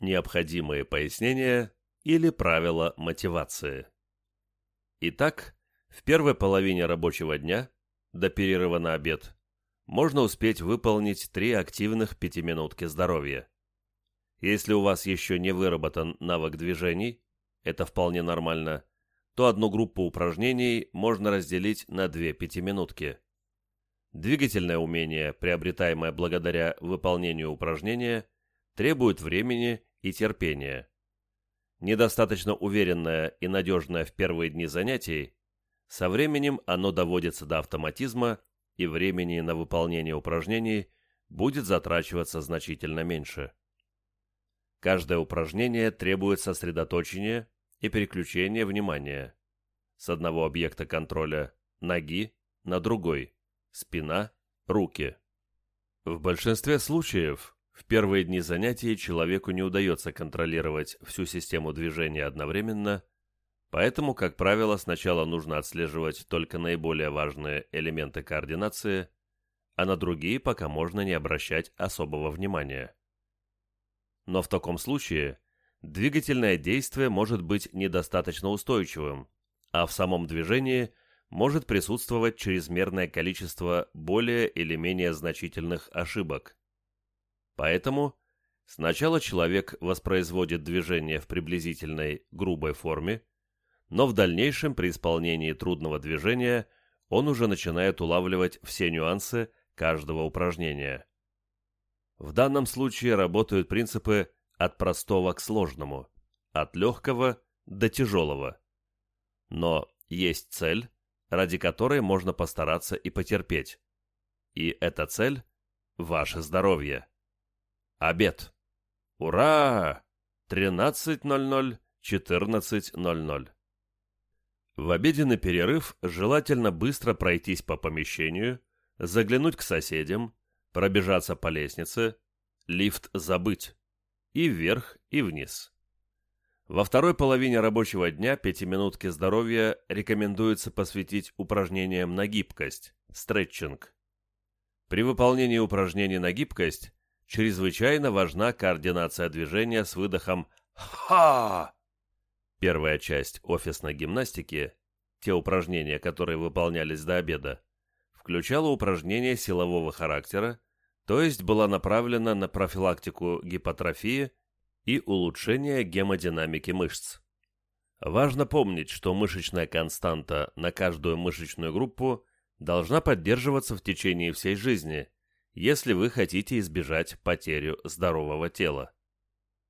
необходимые пояснения или правила мотивации. Итак, в первой половине рабочего дня, до перерыва на обед, можно успеть выполнить три активных пятиминутки здоровья. Если у вас еще не выработан навык движений, это вполне нормально, то одну группу упражнений можно разделить на две пятиминутки. Двигательное умение, приобретаемое благодаря выполнению упражнения, требует времени и терпения. Недостаточно уверенное и надежное в первые дни занятий, со временем оно доводится до автоматизма и времени на выполнение упражнений будет затрачиваться значительно меньше. Каждое упражнение требует сосредоточения и переключения внимания с одного объекта контроля ноги на другой, спина, руки. В большинстве случаев в первые дни занятий человеку не удается контролировать всю систему движения одновременно, поэтому, как правило, сначала нужно отслеживать только наиболее важные элементы координации, а на другие пока можно не обращать особого внимания. Но в таком случае двигательное действие может быть недостаточно устойчивым, а в самом движении может присутствовать чрезмерное количество более или менее значительных ошибок. Поэтому сначала человек воспроизводит движение в приблизительной грубой форме, но в дальнейшем при исполнении трудного движения он уже начинает улавливать все нюансы каждого упражнения. В данном случае работают принципы от простого к сложному, от легкого до тяжелого. Но есть цель, ради которой можно постараться и потерпеть. И эта цель – ваше здоровье. Обед. Ура! 13.00, 14.00. В обеденный перерыв желательно быстро пройтись по помещению, заглянуть к соседям, пробежаться по лестнице, лифт забыть, и вверх, и вниз. Во второй половине рабочего дня пятиминутки здоровья рекомендуется посвятить упражнениям на гибкость, стретчинг. При выполнении упражнений на гибкость чрезвычайно важна координация движения с выдохом «Ха!». Первая часть офисной гимнастики, те упражнения, которые выполнялись до обеда, включала упражнения силового характера, то есть была направлена на профилактику гипотрофии и улучшение гемодинамики мышц. Важно помнить, что мышечная константа на каждую мышечную группу должна поддерживаться в течение всей жизни, если вы хотите избежать потерю здорового тела.